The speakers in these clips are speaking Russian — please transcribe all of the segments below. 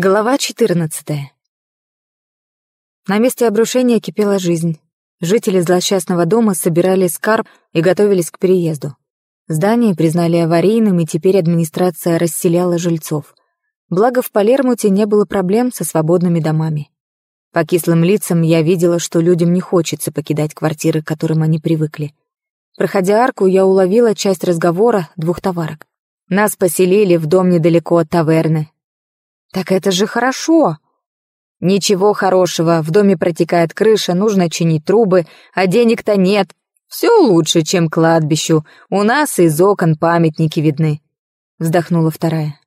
Глава 14. На месте обрушения кипела жизнь. Жители злосчастного дома собирали скарб и готовились к переезду. Здание признали аварийным, и теперь администрация расселяла жильцов. Благо, в Палермуте не было проблем со свободными домами. По кислым лицам я видела, что людям не хочется покидать квартиры, к которым они привыкли. Проходя арку, я уловила часть разговора двух товарок. «Нас поселили в дом недалеко от таверны», «Так это же хорошо!» «Ничего хорошего, в доме протекает крыша, нужно чинить трубы, а денег-то нет. Все лучше, чем кладбищу, у нас из окон памятники видны», — вздохнула вторая.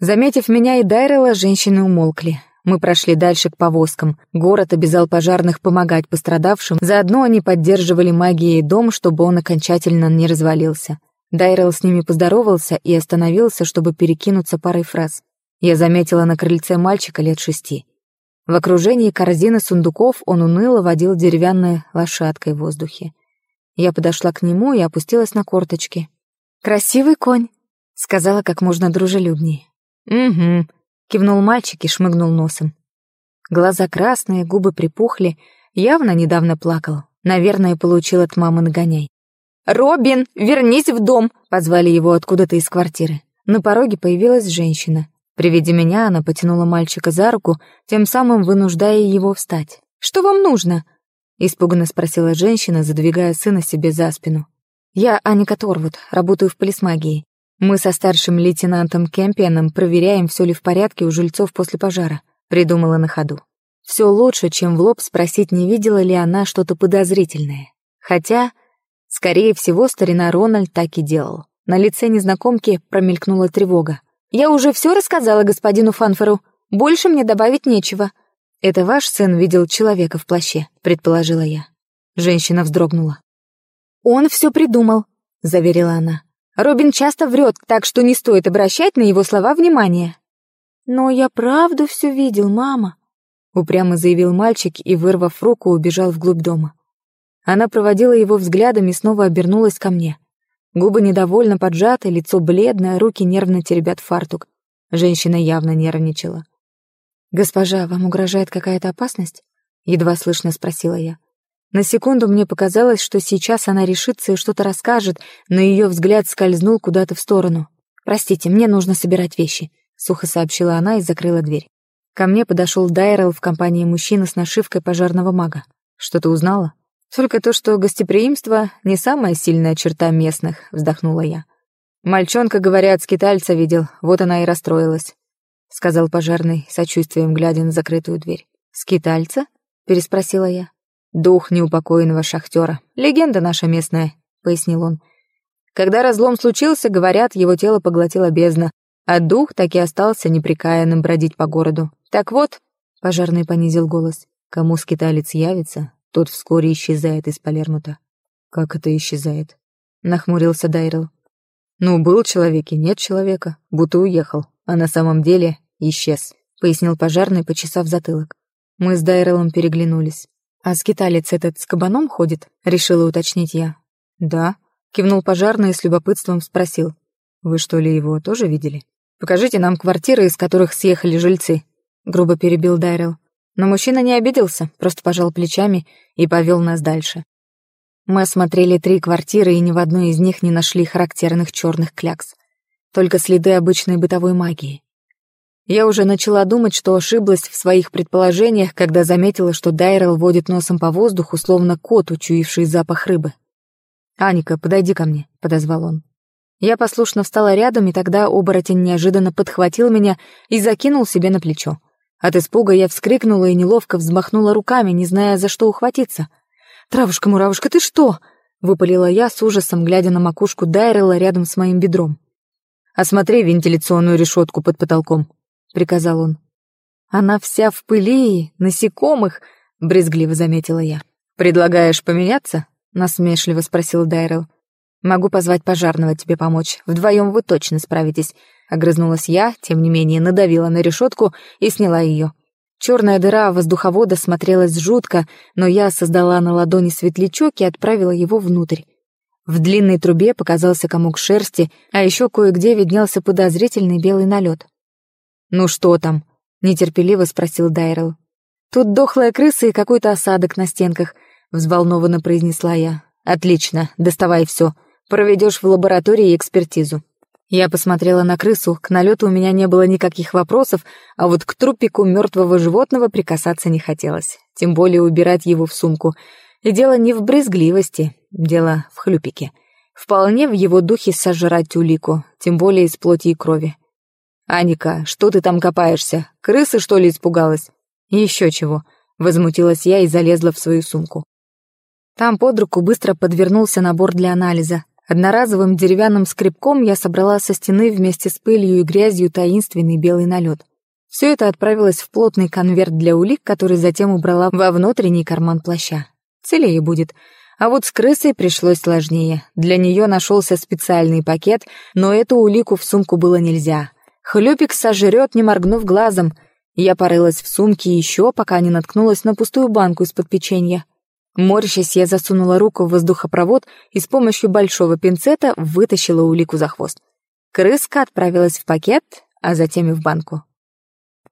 Заметив меня и Дайрела, женщины умолкли. Мы прошли дальше к повозкам. Город обязал пожарных помогать пострадавшим, заодно они поддерживали магией дом, чтобы он окончательно не развалился. Дайрел с ними поздоровался и остановился, чтобы перекинуться парой фраз. Я заметила на крыльце мальчика лет шести. В окружении корзины сундуков он уныло водил деревянной лошадкой в воздухе. Я подошла к нему и опустилась на корточки. «Красивый конь», — сказала как можно дружелюбнее. «Угу», — кивнул мальчик и шмыгнул носом. Глаза красные, губы припухли, явно недавно плакал. Наверное, получил от мамы нагоняй. «Робин, вернись в дом!» — позвали его откуда-то из квартиры. На пороге появилась женщина. При меня она потянула мальчика за руку, тем самым вынуждая его встать. «Что вам нужно?» — испуганно спросила женщина, задвигая сына себе за спину. «Я Аника Торвуд, работаю в полисмагии. Мы со старшим лейтенантом Кемпианом проверяем, все ли в порядке у жильцов после пожара», — придумала на ходу. Все лучше, чем в лоб спросить, не видела ли она что-то подозрительное. Хотя, скорее всего, старина Рональд так и делал. На лице незнакомки промелькнула тревога. «Я уже все рассказала господину Фанфору. Больше мне добавить нечего». «Это ваш сын видел человека в плаще», — предположила я. Женщина вздрогнула. «Он все придумал», — заверила она. «Робин часто врет, так что не стоит обращать на его слова внимания». «Но я правду все видел, мама», — упрямо заявил мальчик и, вырвав руку, убежал вглубь дома. Она проводила его взглядом и снова обернулась ко мне. Губы недовольно поджаты, лицо бледное, руки нервно теребят фартук. Женщина явно нервничала. «Госпожа, вам угрожает какая-то опасность?» — едва слышно спросила я. На секунду мне показалось, что сейчас она решится и что-то расскажет, но ее взгляд скользнул куда-то в сторону. «Простите, мне нужно собирать вещи», — сухо сообщила она и закрыла дверь. Ко мне подошел Дайрел в компании мужчины Только то, что гостеприимство не самая сильная черта местных, вздохнула я. Мальчонка, говорят, скитальца видел, вот она и расстроилась, сказал пожарный, сочувствием глядя на закрытую дверь. Скитальца? переспросила я. Дух неупокоенного шахтера. Легенда наша местная, пояснил он. Когда разлом случился, говорят, его тело поглотила бездна, а дух так и остался неприкаянным бродить по городу. Так вот, пожарный понизил голос. Кому скиталец явится, тот вскоре исчезает из Палермута. Как это исчезает? Нахмурился Дайрел. Ну, был человек и нет человека, будто уехал, а на самом деле исчез, пояснил пожарный, почесав затылок. Мы с Дайрелом переглянулись. «А скиталец этот с кабаном ходит?» — решила уточнить я. «Да», — кивнул пожарный и с любопытством спросил. «Вы что ли его тоже видели?» «Покажите нам квартиры, из которых съехали жильцы», — грубо перебил Дайрел. Но мужчина не обиделся, просто пожал плечами и повел нас дальше. Мы осмотрели три квартиры и ни в одной из них не нашли характерных черных клякс. Только следы обычной бытовой магии. Я уже начала думать, что ошиблась в своих предположениях, когда заметила, что Дайрел водит носом по воздуху, словно кот, учуявший запах рыбы. «Аника, подойди ко мне», — подозвал он. Я послушно встала рядом, и тогда оборотень неожиданно подхватил меня и закинул себе на плечо. От испуга я вскрикнула и неловко взмахнула руками, не зная, за что ухватиться. «Травушка-муравушка, ты что?» — выпалила я с ужасом, глядя на макушку Дайрела рядом с моим бедром. «Осмотри вентиляционную решетку под потолком», — приказал он. «Она вся в пыли, насекомых», — брезгливо заметила я. «Предлагаешь поменяться?» — насмешливо спросил Дайрел. «Могу позвать пожарного тебе помочь. Вдвоем вы точно справитесь. Огрызнулась я, тем не менее надавила на решетку и сняла ее. Черная дыра воздуховода смотрелась жутко, но я создала на ладони светлячок и отправила его внутрь. В длинной трубе показался комок шерсти, а еще кое-где виднелся подозрительный белый налет. «Ну что там?» нетерпеливо спросил Дайрел. «Тут дохлая крыса и какой-то осадок на стенках», — взволнованно произнесла я. «Отлично, доставай все. Проведешь в лаборатории экспертизу». Я посмотрела на крысу, к налету у меня не было никаких вопросов, а вот к трупику мертвого животного прикасаться не хотелось, тем более убирать его в сумку. И дело не в брезгливости, дело в хлюпике. Вполне в его духе сожрать улику, тем более из плоти и крови. «Аника, что ты там копаешься? Крысы, что ли, испугалась?» «Еще чего», — возмутилась я и залезла в свою сумку. Там под руку быстро подвернулся набор для анализа, Одноразовым деревянным скребком я собрала со стены вместе с пылью и грязью таинственный белый налет. Все это отправилось в плотный конверт для улик, который затем убрала во внутренний карман плаща. Целее будет. А вот с крысой пришлось сложнее. Для нее нашелся специальный пакет, но эту улику в сумку было нельзя. Хлюпик сожрет, не моргнув глазом. Я порылась в сумке еще, пока не наткнулась на пустую банку из-под печенья. Морщась, я засунула руку в воздухопровод и с помощью большого пинцета вытащила улику за хвост. Крыска отправилась в пакет, а затем и в банку.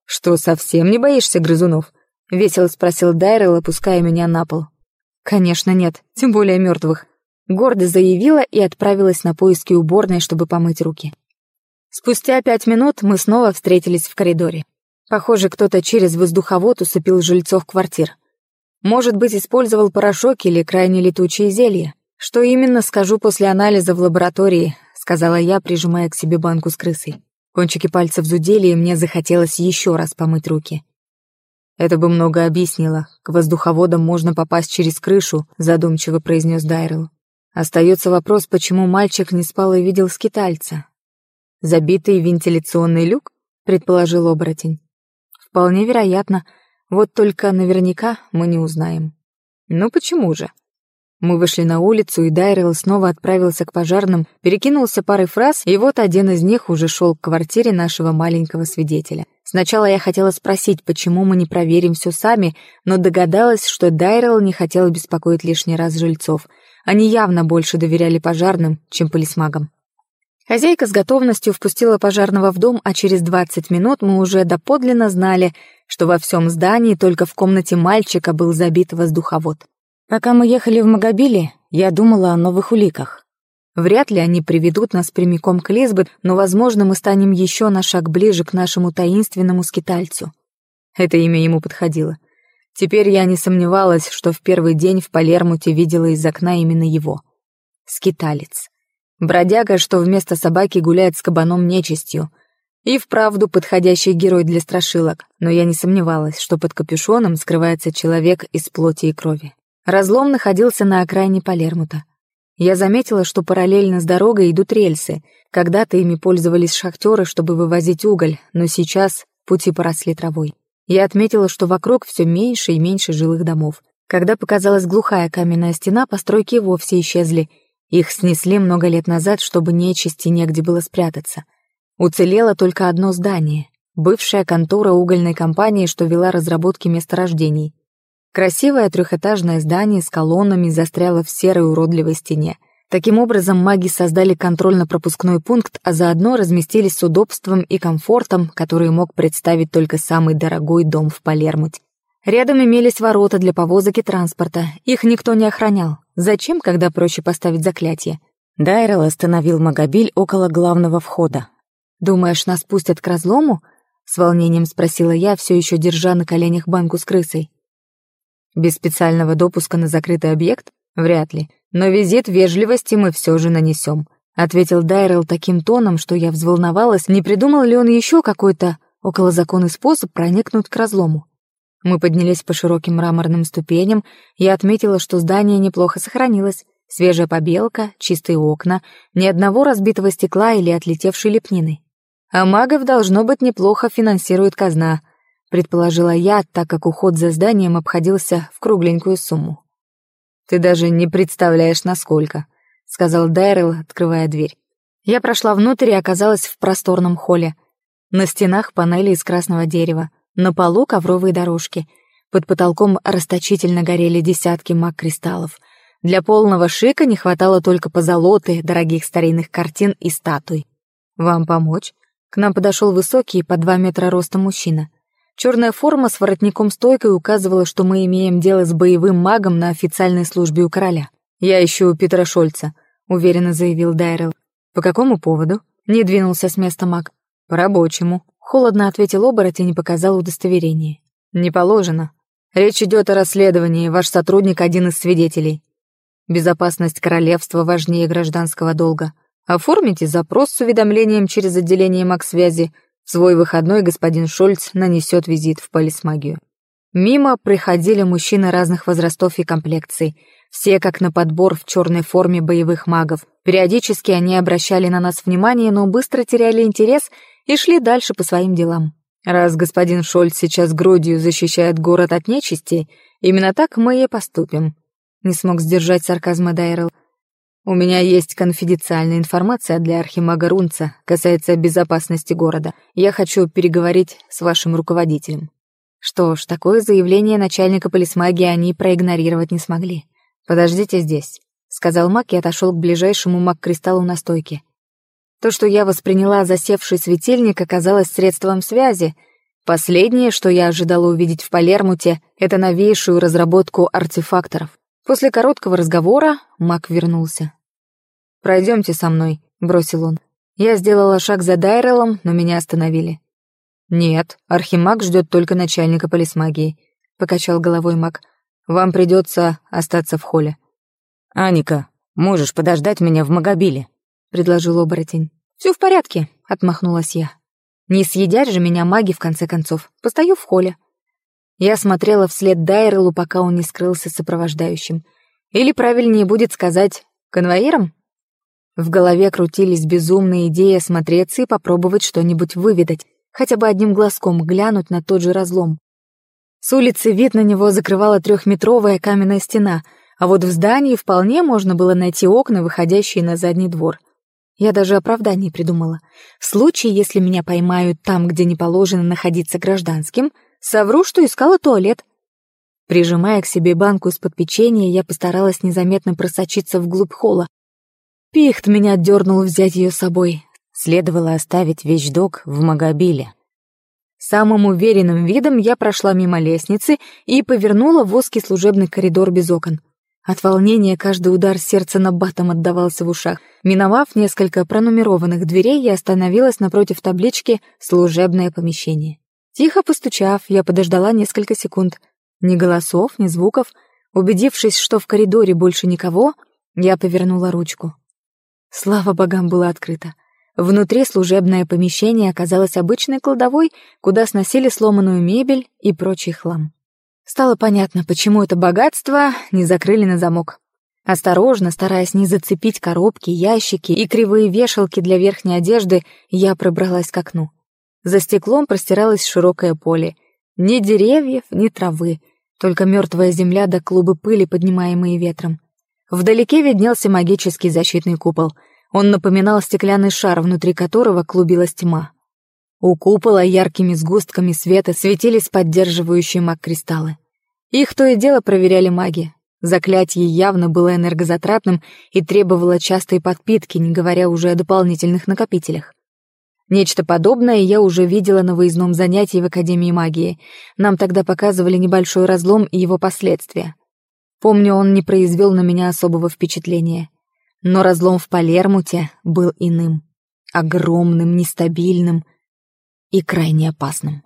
«Что, совсем не боишься грызунов?» — весело спросил Дайрел, опуская меня на пол. «Конечно нет, тем более мертвых», — гордо заявила и отправилась на поиски уборной, чтобы помыть руки. Спустя пять минут мы снова встретились в коридоре. Похоже, кто-то через воздуховод усыпил жильцов квартир. Может быть, использовал порошок или крайне летучие зелья. Что именно, скажу после анализа в лаборатории, сказала я, прижимая к себе банку с крысой. Кончики пальцев зудели, и мне захотелось еще раз помыть руки. «Это бы много объяснило. К воздуховодам можно попасть через крышу», — задумчиво произнес Дайрел. Остается вопрос, почему мальчик не спал и видел скитальца. «Забитый вентиляционный люк?» — предположил оборотень. «Вполне вероятно», — вот только наверняка мы не узнаем. Ну почему же? Мы вышли на улицу, и Дайрелл снова отправился к пожарным, перекинулся парой фраз, и вот один из них уже шел к квартире нашего маленького свидетеля. Сначала я хотела спросить, почему мы не проверим все сами, но догадалась, что Дайрелл не хотел беспокоить лишний раз жильцов. Они явно больше доверяли пожарным, чем полисмагам. Хозяйка с готовностью впустила пожарного в дом, а через 20 минут мы уже доподлинно знали, что во всем здании только в комнате мальчика был забит воздуховод. Пока мы ехали в Магобиле, я думала о новых уликах. Вряд ли они приведут нас прямиком к Лизбет, но, возможно, мы станем еще на шаг ближе к нашему таинственному скитальцу. Это имя ему подходило. Теперь я не сомневалась, что в первый день в Бродяга, что вместо собаки гуляет с кабаном нечистью. И вправду подходящий герой для страшилок, но я не сомневалась, что под капюшоном скрывается человек из плоти и крови. Разлом находился на окраине Палермута. Я заметила, что параллельно с дорогой идут рельсы. Когда-то ими пользовались шахтеры, чтобы вывозить уголь, но сейчас пути поросли травой. Я отметила, что вокруг все меньше и меньше жилых домов. Когда показалась глухая каменная стена, постройки вовсе исчезли — их снесли много лет назад, чтобы нечисти негде было спрятаться. Уцелело только одно здание — бывшая контора угольной компании, что вела разработки месторождений. Красивое трехэтажное здание с колоннами застряло в серой уродливой стене. Таким образом, маги создали контрольно-пропускной пункт, а заодно разместились с удобством и комфортом, который мог представить только самый дорогой дом в Палермуть. Рядом имелись ворота для повозок и транспорта. Их никто не охранял. Зачем, когда проще поставить заклятие? Дайрел остановил Магобиль около главного входа. «Думаешь, нас пустят к разлому?» — с волнением спросила я, все еще держа на коленях банку с крысой. «Без специального допуска на закрытый объект? Вряд ли. Но визит вежливости мы все же нанесем», — ответил Дайрел таким тоном, что я взволновалась, не придумал ли он еще какой-то околозаконный способ проникнуть к разлому. Мы поднялись по широким мраморным ступеням. Я отметила, что здание неплохо сохранилось. Свежая побелка, чистые окна, ни одного разбитого стекла или отлетевшей лепнины. А магов, должно быть, неплохо финансирует казна, предположила я, так как уход за зданием обходился в кругленькую сумму. «Ты даже не представляешь, насколько», — сказал Дайрелл, открывая дверь. Я прошла внутрь и оказалась в просторном холле. На стенах панели из красного дерева — На полу ковровые дорожки. Под потолком расточительно горели десятки маг-кристаллов. Для полного шика не хватало только позолоты, дорогих старинных картин и статуй. «Вам помочь?» К нам подошел высокий, по два метра роста мужчина. Черная форма с воротником-стойкой указывала, что мы имеем дело с боевым магом на официальной службе у короля. «Я ищу Петра Шольца», — уверенно заявил Дайрел. «По какому поводу?» — не двинулся с места маг. Холодно ответил оборотень и показал удостоверение. «Не положено. Речь идет о расследовании, ваш сотрудник один из свидетелей. Безопасность королевства важнее гражданского долга. Оформите запрос с уведомлением через отделение Максвязи. В свой выходной господин Шольц нанесет визит в полисмагию». Мимо приходили мужчины разных возрастов и комплекций, все как на подбор в черной форме боевых магов. Периодически они обращали на нас внимание, но быстро теряли интерес — и шли дальше по своим делам. Раз господин Шольц сейчас грудью защищает город от нечисти, именно так мы и поступим. Не смог сдержать сарказма Дайрел. У меня есть конфиденциальная информация для архимага Рунца, касается безопасности города. Я хочу переговорить с вашим руководителем. Что ж, такое заявление начальника полисмагии они проигнорировать не смогли. «Подождите здесь», — сказал маг и отошел к ближайшему маг-кристаллу на стойке. То, что я восприняла засевший светильник, оказалось средством связи. Последнее, что я ожидала увидеть в Палермуте, это новейшую разработку артефакторов. После короткого разговора Мак вернулся. «Пройдемте со мной», — бросил он. Я сделала шаг за Дайрелом, но меня остановили. «Нет, Архимаг ждет только начальника полисмагии», — покачал головой Мак. «Вам придется остаться в холле». «Аника, можешь подождать меня в Магобиле?» предложил оборотень. «Все в порядке», — отмахнулась я. «Не съедят же меня маги, в конце концов. Постою в холле». Я смотрела вслед Дайрелу, пока он не скрылся сопровождающим. Или правильнее будет сказать «конвоиром»? В голове крутились безумные идеи осмотреться и попробовать что-нибудь выведать, хотя бы одним глазком глянуть на тот же разлом. С улицы вид на него закрывала трехметровая каменная стена, а вот в здании вполне можно было найти окна, выходящие на задний двор. Я даже оправданий придумала. В случае, если меня поймают там, где не положено находиться гражданским, совру, что искала туалет. Прижимая к себе банку из-под печенья, я постаралась незаметно просочиться вглубь холла. Пихт меня дернул взять ее с собой. Следовало оставить вещдок в Магобиле. Самым уверенным видом я прошла мимо лестницы и повернула в узкий служебный коридор без окон. От волнения каждый удар сердца на батом отдавался в ушах. Миновав несколько пронумерованных дверей, я остановилась напротив таблички «Служебное помещение». Тихо постучав, я подождала несколько секунд. Ни голосов, ни звуков. Убедившись, что в коридоре больше никого, я повернула ручку. Слава богам, было открыто. Внутри служебное помещение оказалось обычной кладовой, куда сносили сломанную мебель и прочий хлам. Стало понятно, почему это богатство не закрыли на замок. Осторожно, стараясь не зацепить коробки, ящики и кривые вешалки для верхней одежды, я пробралась к окну. За стеклом простиралось широкое поле. Ни деревьев, ни травы, только мертвая земля да клубы пыли, поднимаемые ветром. Вдалеке виднелся магический защитный купол. Он напоминал стеклянный шар, внутри которого клубилась тьма. У купола яркими сгустками света светились поддерживающие маг-кристаллы. Их то и дело проверяли маги. Заклятие явно было энергозатратным и требовало частой подпитки, не говоря уже о дополнительных накопителях. Нечто подобное я уже видела на выездном занятии в Академии магии. Нам тогда показывали небольшой разлом и его последствия. Помню, он не произвел на меня особого впечатления. Но разлом в Палермуте был иным. Огромным, нестабильным и крайне опасным.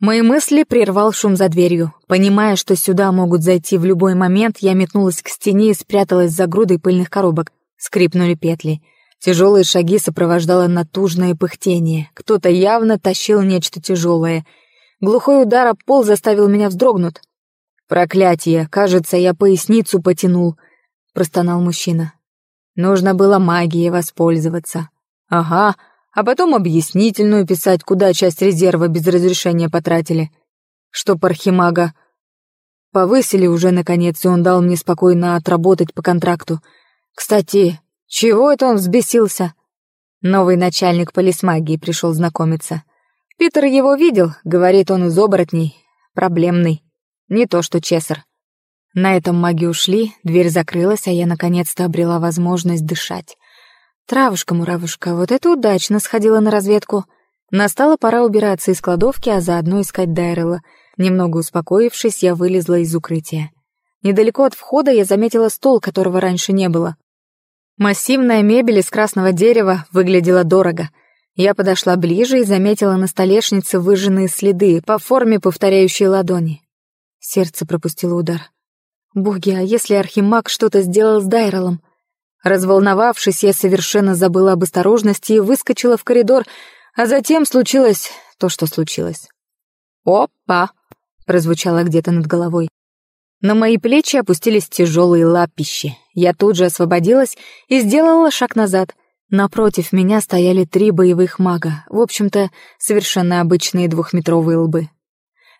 Мои мысли прервал шум за дверью. Понимая, что сюда могут зайти в любой момент, я метнулась к стене и спряталась за грудой пыльных коробок. Скрипнули петли. Тяжелые шаги сопровождало натужное пыхтение. Кто-то явно тащил нечто тяжелое. Глухой удар об пол заставил меня вздрогнуть. «Проклятие! Кажется, я поясницу потянул», — простонал мужчина. «Нужно было магией воспользоваться». «Ага», а потом объяснительную писать, куда часть резерва без разрешения потратили. Что пархимага повысили уже наконец, и он дал мне спокойно отработать по контракту. Кстати, чего это он взбесился? Новый начальник полисмагии пришел знакомиться. Питер его видел, говорит он из оборотней, проблемный. Не то что Чесар. На этом маги ушли, дверь закрылась, а я наконец-то обрела возможность дышать. Травушка-муравушка, вот это удачно сходила на разведку. Настала пора убираться из кладовки, а заодно искать Дайрела. Немного успокоившись, я вылезла из укрытия. Недалеко от входа я заметила стол, которого раньше не было. Массивная мебель из красного дерева выглядела дорого. Я подошла ближе и заметила на столешнице выжженные следы, по форме повторяющие ладони. Сердце пропустило удар. Боги, а если Архимаг что-то сделал с Дайролом? Разволновавшись, я совершенно забыла об осторожности и выскочила в коридор, а затем случилось то, что случилось. «Опа!» — прозвучало где-то над головой. На мои плечи опустились тяжелые лапищи. Я тут же освободилась и сделала шаг назад. Напротив меня стояли три боевых мага, в общем-то, совершенно обычные двухметровые лбы.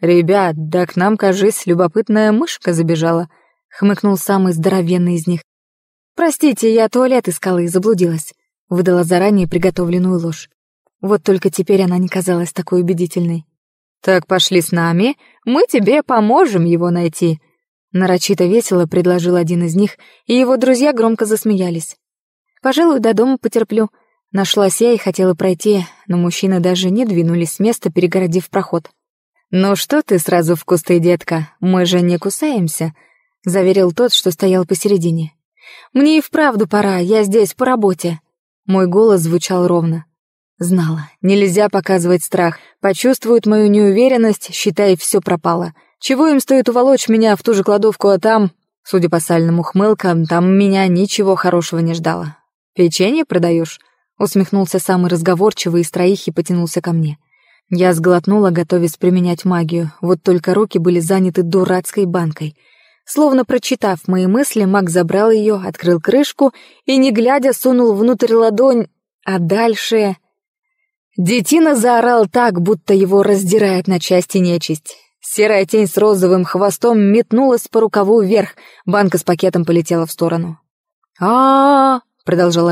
«Ребят, да к нам, кажись, любопытная мышка забежала», — хмыкнул самый здоровенный из них. «Простите, я туалет искала и заблудилась», — выдала заранее приготовленную ложь. Вот только теперь она не казалась такой убедительной. «Так пошли с нами, мы тебе поможем его найти», — нарочито весело предложил один из них, и его друзья громко засмеялись. «Пожалуй, до дома потерплю». Нашлась я и хотела пройти, но мужчины даже не двинулись с места, перегородив проход. «Ну что ты сразу в кусты, детка? Мы же не кусаемся», — заверил тот, что стоял посередине. Мне и вправду пора, я здесь по работе». Мой голос звучал ровно. Знала, нельзя показывать страх. Почувствуют мою неуверенность, считай, все пропало. Чего им стоит уволочь меня в ту же кладовку, а там... Судя по сальным ухмылкам, там меня ничего хорошего не ждало. «Печенье продаешь?» Усмехнулся самый разговорчивый из троих и потянулся ко мне. Я сглотнула, готовясь применять магию, вот только руки были заняты дурацкой банкой — Словно прочитав мои мысли, маг забрал ее, открыл крышку и, не глядя, сунул внутрь ладонь, а дальше... Детина заорал так, будто его раздирает на части нечисть. Серая тень с розовым хвостом метнулась по рукаву вверх, банка с пакетом полетела в сторону. а, -а, -а продолжал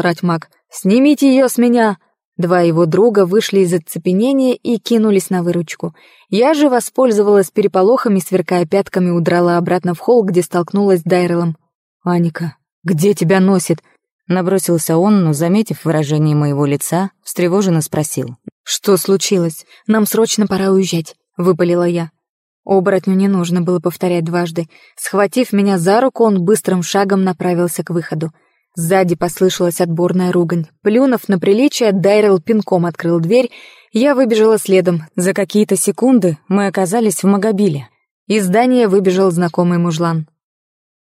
орать маг. «Снимите ее с меня!» Два его друга вышли из оцепенения и кинулись на выручку. Я же воспользовалась переполохами, сверкая пятками, удрала обратно в холл, где столкнулась с Дайрелом. «Аника, где тебя носит?» Набросился он, но, заметив выражение моего лица, встревоженно спросил. «Что случилось? Нам срочно пора уезжать», — выпалила я. Оборотню не нужно было повторять дважды. Схватив меня за руку, он быстрым шагом направился к выходу. Сзади послышалась отборная ругань. Плюнув на приличие, Дайрел пинком открыл дверь. Я выбежала следом. За какие-то секунды мы оказались в Магобиле. Из здания выбежал знакомый мужлан.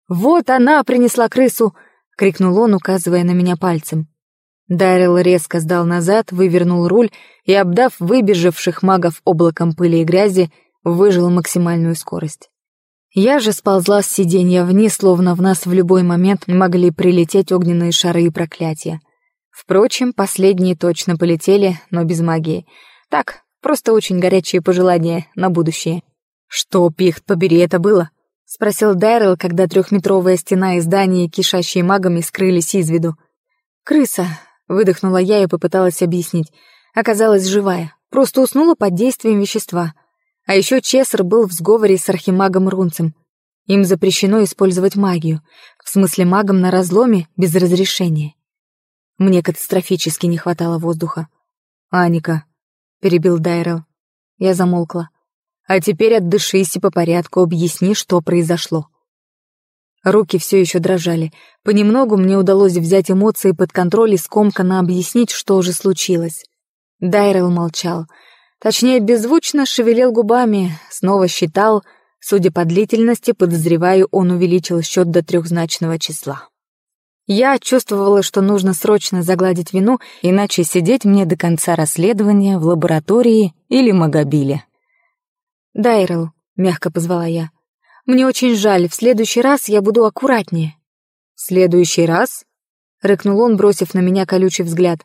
«Вот она принесла крысу!» — крикнул он, указывая на меня пальцем. Дайрел резко сдал назад, вывернул руль и, обдав выбежавших магов облаком пыли и грязи, выжил максимальную скорость. Я же сползла с сиденья вниз, словно в нас в любой момент могли прилететь огненные шары и проклятия. Впрочем, последние точно полетели, но без магии. Так, просто очень горячие пожелания на будущее. «Что, пихт, побери, это было?» — спросил Дайрелл, когда трехметровая стена и здание, кишащие магами, скрылись из виду. «Крыса», — выдохнула я и попыталась объяснить. Оказалась живая, просто уснула под действием вещества — а еще Чесар был в сговоре с архимагом Рунцем. Им запрещено использовать магию, в смысле магом на разломе без разрешения. Мне катастрофически не хватало воздуха. «Аника», — перебил Дайрел. Я замолкла. «А теперь отдышись и по порядку объясни, что произошло». Руки все еще дрожали. Понемногу мне удалось взять эмоции под контроль и скомканно объяснить, что уже случилось. Дайрел молчал — Точнее, беззвучно шевелил губами, снова считал, судя по длительности, подозреваю, он увеличил счет до трехзначного числа. Я чувствовала, что нужно срочно загладить вину, иначе сидеть мне до конца расследования в лаборатории или Магобиле. «Дайрелл», — мягко позвала я, — «мне очень жаль, в следующий раз я буду аккуратнее». «В следующий раз?» — рыкнул он, бросив на меня колючий взгляд.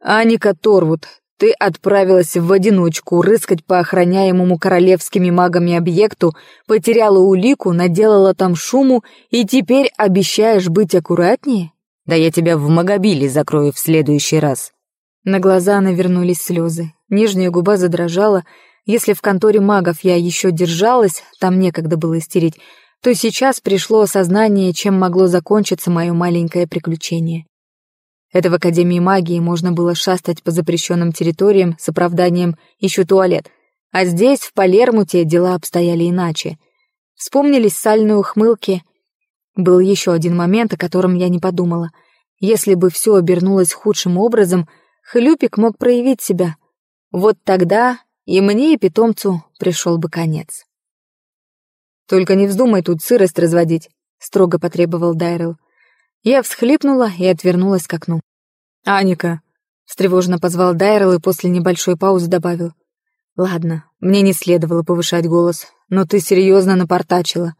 «Аника Торвуд, ты отправилась в одиночку рыскать по охраняемому королевскими магами объекту, потеряла улику, наделала там шуму и теперь обещаешь быть аккуратнее? Да я тебя в Магобиле закрою в следующий раз. На глаза навернулись слезы. Нижняя губа задрожала. Если в конторе магов я еще держалась, там некогда было стереть, то сейчас пришло осознание, чем могло закончиться мое маленькое приключение этого Академии магии можно было шастать по запрещенным территориям с оправданием «ищу туалет». А здесь, в Палермуте, дела обстояли иначе. Вспомнились сальные ухмылки. Был еще один момент, о котором я не подумала. Если бы все обернулось худшим образом, Хлюпик мог проявить себя. Вот тогда и мне, и питомцу пришел бы конец. «Только не вздумай тут сырость разводить», — строго потребовал Дайрелл. Я всхлипнула и отвернулась к окну. «Аника!» — встревожно позвал Дайрел и после небольшой паузы добавил. «Ладно, мне не следовало повышать голос, но ты серьезно напортачила.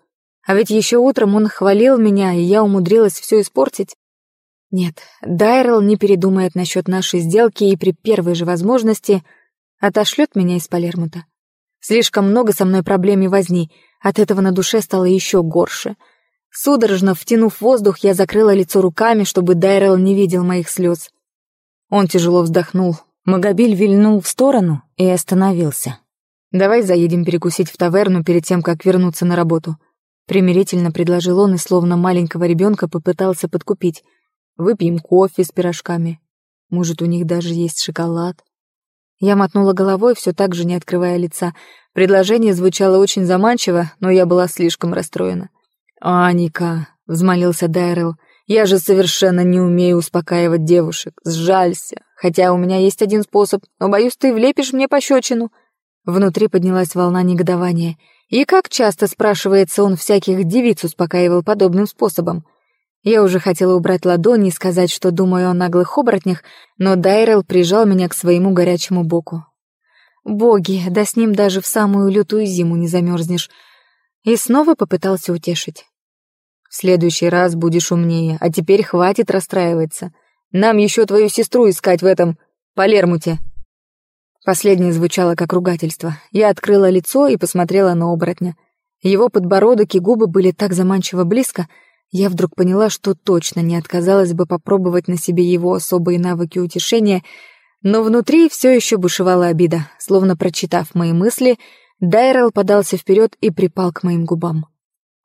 А ведь еще утром он хвалил меня, и я умудрилась все испортить. Нет, Дайрел не передумает насчет нашей сделки и при первой же возможности отошлет меня из Палермута. Слишком много со мной проблем и возни, от этого на душе стало еще горше — Судорожно втянув воздух, я закрыла лицо руками, чтобы Дайрелл не видел моих слез. Он тяжело вздохнул. Магобиль вильнул в сторону и остановился. «Давай заедем перекусить в таверну перед тем, как вернуться на работу». Примирительно предложил он и словно маленького ребенка попытался подкупить. «Выпьем кофе с пирожками. Может, у них даже есть шоколад?» Я мотнула головой, все так же не открывая лица. Предложение звучало очень заманчиво, но я была слишком расстроена. «Аника», — взмолился Дайрелл, — «я же совершенно не умею успокаивать девушек. Сжалься. Хотя у меня есть один способ, но, боюсь, ты влепишь мне пощечину». Внутри поднялась волна негодования. И как часто, спрашивается, он всяких девиц успокаивал подобным способом? Я уже хотела убрать ладони и сказать, что думаю о наглых оборотнях, но Дайрелл прижал меня к своему горячему боку. «Боги, да с ним даже в самую лютую зиму не замерзнешь. И снова попытался утешить. «В следующий раз будешь умнее, а теперь хватит расстраиваться. Нам еще твою сестру искать в этом Палермуте». Последнее звучало как ругательство. Я открыла лицо и посмотрела на оборотня. Его подбородок и губы были так заманчиво близко, я вдруг поняла, что точно не отказалась бы попробовать на себе его особые навыки утешения, но внутри все еще бушевала обида. Словно прочитав мои мысли, Дайрел подался вперед и припал к моим губам.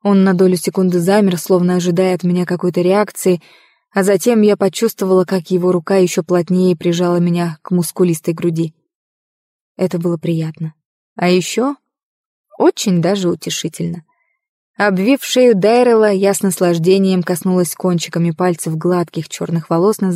Он на долю секунды замер, словно ожидая от меня какой-то реакции, а затем я почувствовала, как его рука еще плотнее прижала меня к мускулистой груди. Это было приятно. А еще очень даже утешительно. Обвив шею Дайрела, я с наслаждением коснулась кончиками пальцев гладких черных волос на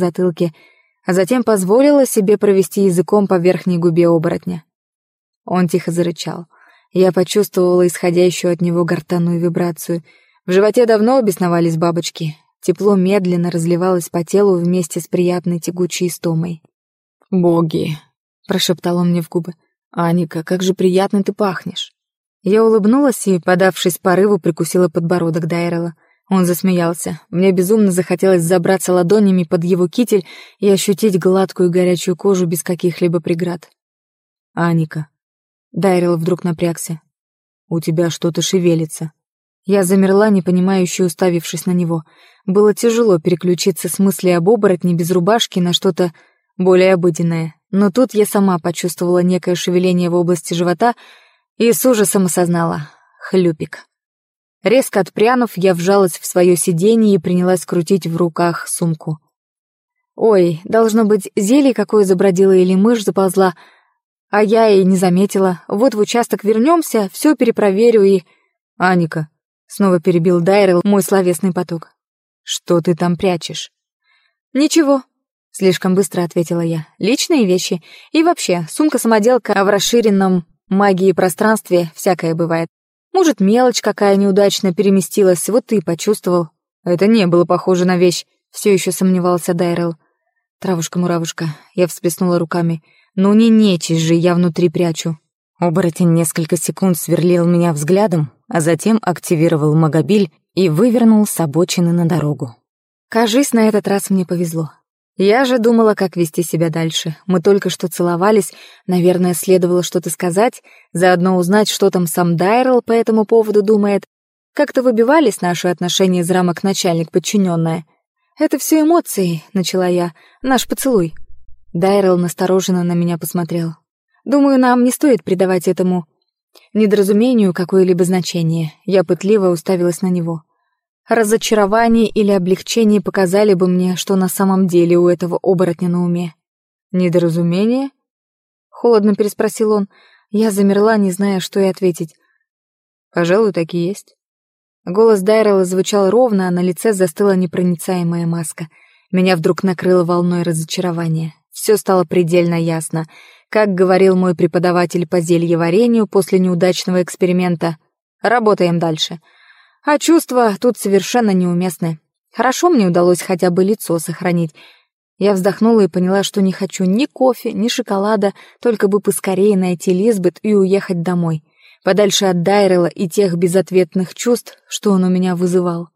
затылке, а затем позволила себе провести языком по верхней губе оборотня. Он тихо зарычал. Я почувствовала исходящую от него гортанную вибрацию. В животе давно обесновались бабочки. Тепло медленно разливалось по телу вместе с приятной тягучей истомой. «Боги!» — прошептал он мне в губы. «Аника, как же приятно ты пахнешь!» Я улыбнулась и, подавшись порыву, прикусила подбородок Дайрела. Он засмеялся. Мне безумно захотелось забраться ладонями под его китель и ощутить гладкую горячую кожу без каких-либо преград. «Аника». Дайрилов вдруг напрягся. «У тебя что-то шевелится». Я замерла, не понимающе уставившись на него. Было тяжело переключиться с мысли об оборотне без рубашки на что-то более обыденное. Но тут я сама почувствовала некое шевеление в области живота и с ужасом осознала. Хлюпик. Резко отпрянув, я вжалась в свое сиденье и принялась крутить в руках сумку. «Ой, должно быть, зелье какое забродило или мышь заползла», а я и не заметила. Вот в участок вернемся, все перепроверю и...» «Аника», — снова перебил Дайрел мой словесный поток. «Что ты там прячешь?» «Ничего», — слишком быстро ответила я. «Личные вещи. И вообще, сумка-самоделка в расширенном магии пространстве всякое бывает. Может, мелочь какая неудачно переместилась, вот ты и почувствовал». «Это не было похоже на вещь», — все еще сомневался Дайрел. «Травушка-муравушка», — я всплеснула руками. Ну не нечисть же я внутри прячу. Оборотень несколько секунд сверлил меня взглядом, а затем активировал магобиль и вывернул с обочины на дорогу. Кажись, на этот раз мне повезло. Я же думала, как вести себя дальше. Мы только что целовались, наверное, следовало что-то сказать, заодно узнать, что там сам Дайрл по этому поводу думает. Как-то выбивались наши отношения из рамок начальник-подчиненная. «Это все эмоции», — начала я, — «наш поцелуй». Дайрел настороженно на меня посмотрел. «Думаю, нам не стоит придавать этому недоразумению какое-либо значение». Я пытливо уставилась на него. Разочарование или облегчение показали бы мне, что на самом деле у этого оборотня на уме. «Недоразумение?» — холодно переспросил он. Я замерла, не зная, что и ответить. «Пожалуй, так и есть». Голос Дайрела звучал ровно, а на лице застыла непроницаемая маска. Меня вдруг накрыло волной разочарования. Все стало предельно ясно. Как говорил мой преподаватель по зельеварению после неудачного эксперимента, работаем дальше. А чувства тут совершенно неуместны. Хорошо мне удалось хотя бы лицо сохранить. Я вздохнула и поняла, что не хочу ни кофе, ни шоколада, только бы поскорее найти Лизбет и уехать домой. Подальше от Дайрела и тех безответных чувств, что он у меня вызывал.